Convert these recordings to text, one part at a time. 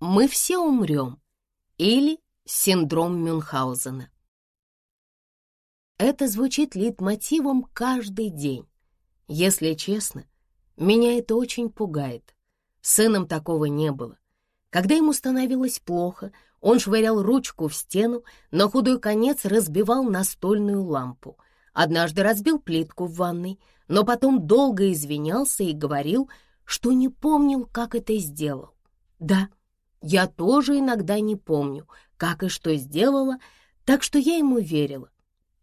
Мы все умрем или синдром Мюнхгаузена. Это звучит лейтмотивом каждый день. Если честно, меня это очень пугает. Сыном такого не было. Когда ему становилось плохо, он швырял ручку в стену, на худой конец разбивал настольную лампу. Однажды разбил плитку в ванной, но потом долго извинялся и говорил, что не помнил, как это сделал. Да, я тоже иногда не помню, как и что сделала, так что я ему верила.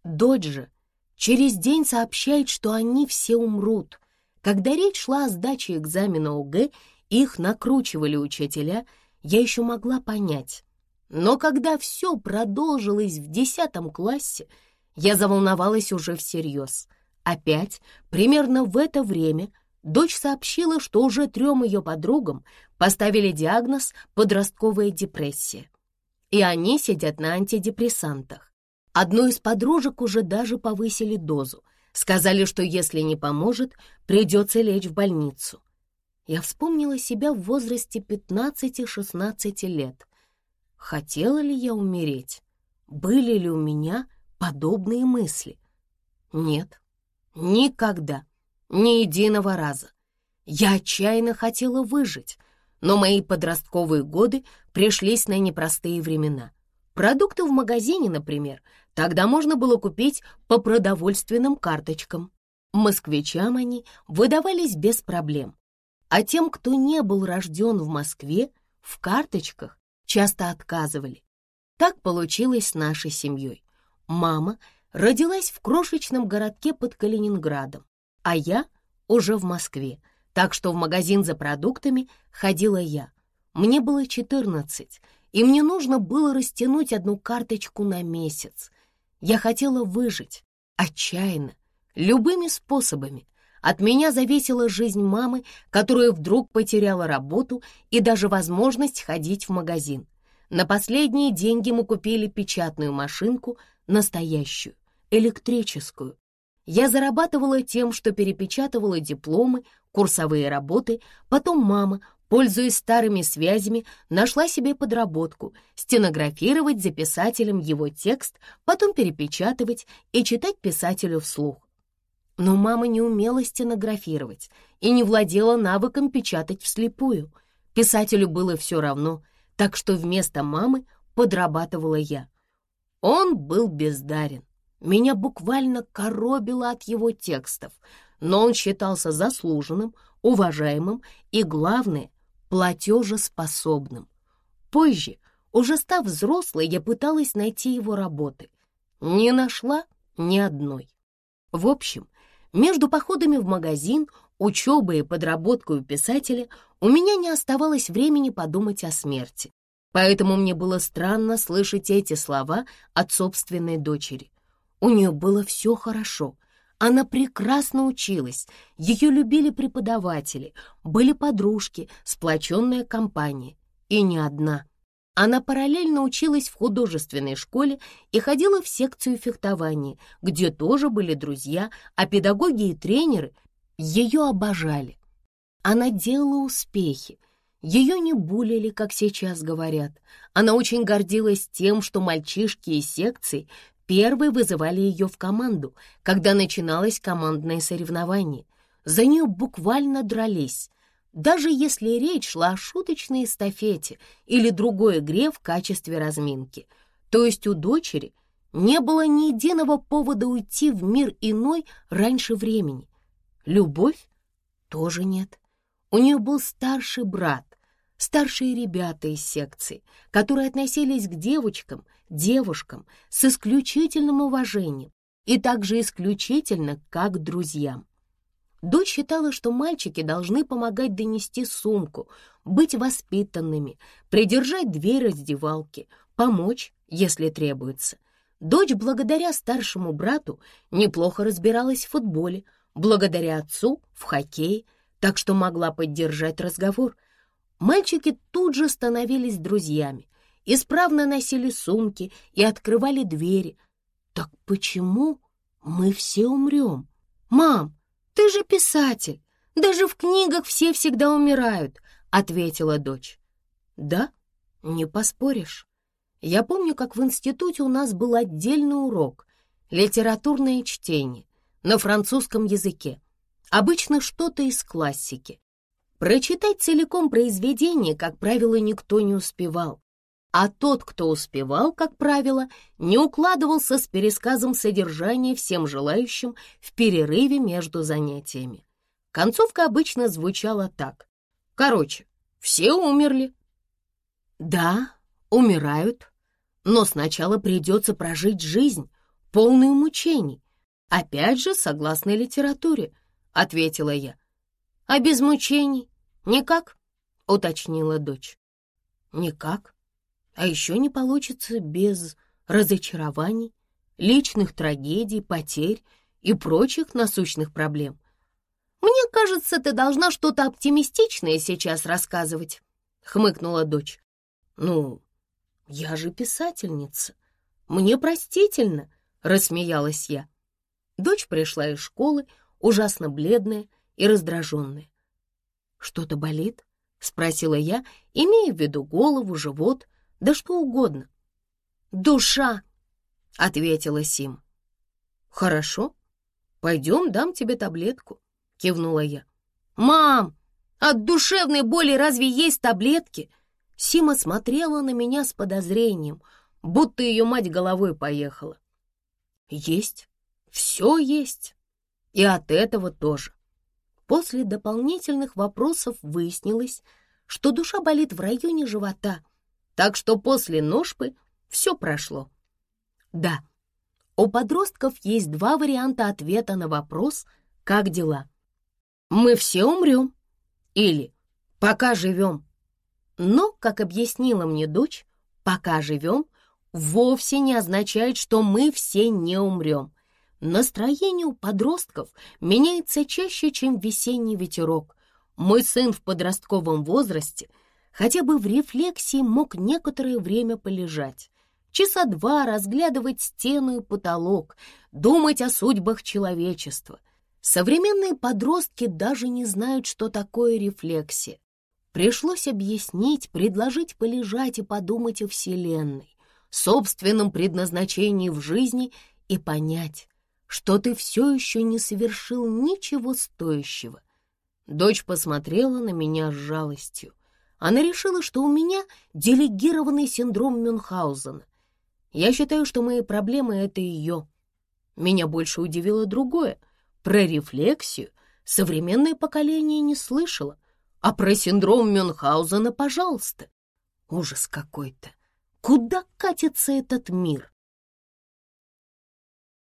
Дочь же через день сообщает, что они все умрут. Когда речь шла о сдаче экзамена ОГЭ, их накручивали учителя, я еще могла понять. Но когда все продолжилось в десятом классе, я заволновалась уже всерьез. Опять, примерно в это время, дочь сообщила, что уже трем ее подругам поставили диагноз «подростковая депрессия». И они сидят на антидепрессантах. Одной из подружек уже даже повысили дозу. Сказали, что если не поможет, придется лечь в больницу. Я вспомнила себя в возрасте 15-16 лет. Хотела ли я умереть? Были ли у меня подобные мысли? Нет, никогда, ни единого раза. Я отчаянно хотела выжить, но мои подростковые годы пришлись на непростые времена. Продукты в магазине, например, тогда можно было купить по продовольственным карточкам. Москвичам они выдавались без проблем. А тем, кто не был рожден в Москве, в карточках часто отказывали. Так получилось с нашей семьей. Мама родилась в крошечном городке под Калининградом, а я уже в Москве, так что в магазин за продуктами ходила я. Мне было 14, и мне нужно было растянуть одну карточку на месяц. Я хотела выжить, отчаянно, любыми способами. От меня зависела жизнь мамы, которая вдруг потеряла работу и даже возможность ходить в магазин. На последние деньги мы купили печатную машинку, настоящую, электрическую. Я зарабатывала тем, что перепечатывала дипломы, курсовые работы, потом мама, пользуясь старыми связями, нашла себе подработку — стенографировать за писателем его текст, потом перепечатывать и читать писателю вслух. Но мама не умела стенографировать и не владела навыком печатать вслепую. Писателю было все равно, так что вместо мамы подрабатывала я. Он был бездарен. Меня буквально коробило от его текстов, но он считался заслуженным, уважаемым и, главное, платежеспособным. Позже, уже став взрослой, я пыталась найти его работы. Не нашла ни одной. В общем, между походами в магазин, учебой и подработкой у писателя у меня не оставалось времени подумать о смерти. Поэтому мне было странно слышать эти слова от собственной дочери. У нее было все хорошо. Она прекрасно училась, ее любили преподаватели, были подружки, сплоченная компания. И не одна. Она параллельно училась в художественной школе и ходила в секцию фехтования, где тоже были друзья, а педагоги и тренеры ее обожали. Она делала успехи, ее не булили, как сейчас говорят. Она очень гордилась тем, что мальчишки из секции Первые вызывали ее в команду, когда начиналось командное соревнование. За нее буквально дрались, даже если речь шла о шуточной эстафете или другой игре в качестве разминки. То есть у дочери не было ни единого повода уйти в мир иной раньше времени. Любовь тоже нет. У нее был старший брат, старшие ребята из секции, которые относились к девочкам, девушкам с исключительным уважением и также исключительно как друзьям. Дочь считала, что мальчики должны помогать донести сумку, быть воспитанными, придержать дверь раздевалки, помочь, если требуется. Дочь, благодаря старшему брату, неплохо разбиралась в футболе, благодаря отцу — в хоккее, так что могла поддержать разговор — Мальчики тут же становились друзьями, исправно носили сумки и открывали двери. Так почему мы все умрем? Мам, ты же писатель, даже в книгах все всегда умирают, ответила дочь. Да, Не поспоришь. Я помню, как в институте у нас был отдельный урок — литературное чтение на французском языке. Обычно что-то из классики. Прочитать целиком произведение, как правило, никто не успевал. А тот, кто успевал, как правило, не укладывался с пересказом содержания всем желающим в перерыве между занятиями. Концовка обычно звучала так. Короче, все умерли. Да, умирают, но сначала придется прожить жизнь, полную мучений. Опять же, согласно литературе, — ответила я. А без мучений никак, — уточнила дочь. Никак. А еще не получится без разочарований, личных трагедий, потерь и прочих насущных проблем. Мне кажется, ты должна что-то оптимистичное сейчас рассказывать, — хмыкнула дочь. Ну, я же писательница. Мне простительно, — рассмеялась я. Дочь пришла из школы, ужасно бледная и раздраженная. «Что-то болит?» — спросила я, имея в виду голову, живот, да что угодно. «Душа!» — ответила Сим. «Хорошо, пойдем, дам тебе таблетку», — кивнула я. «Мам, от душевной боли разве есть таблетки?» Сима смотрела на меня с подозрением, будто ее мать головой поехала. «Есть, все есть. И от этого тоже. После дополнительных вопросов выяснилось, что душа болит в районе живота, так что после ножпы все прошло. Да, у подростков есть два варианта ответа на вопрос «Как дела?». «Мы все умрем» или «Пока живем». Но, как объяснила мне дочь, «пока живем» вовсе не означает, что мы все не умрем. Настроение у подростков меняется чаще, чем весенний ветерок. Мой сын в подростковом возрасте хотя бы в рефлексии мог некоторое время полежать. Часа два разглядывать стену и потолок, думать о судьбах человечества. Современные подростки даже не знают, что такое рефлексия. Пришлось объяснить, предложить полежать и подумать о Вселенной, собственном предназначении в жизни и понять, что ты все еще не совершил ничего стоящего. Дочь посмотрела на меня с жалостью. Она решила, что у меня делегированный синдром Мюнхгаузена. Я считаю, что мои проблемы — это ее. Меня больше удивило другое. Про рефлексию современное поколение не слышало, а про синдром Мюнхгаузена, пожалуйста. Ужас какой-то. Куда катится этот мир?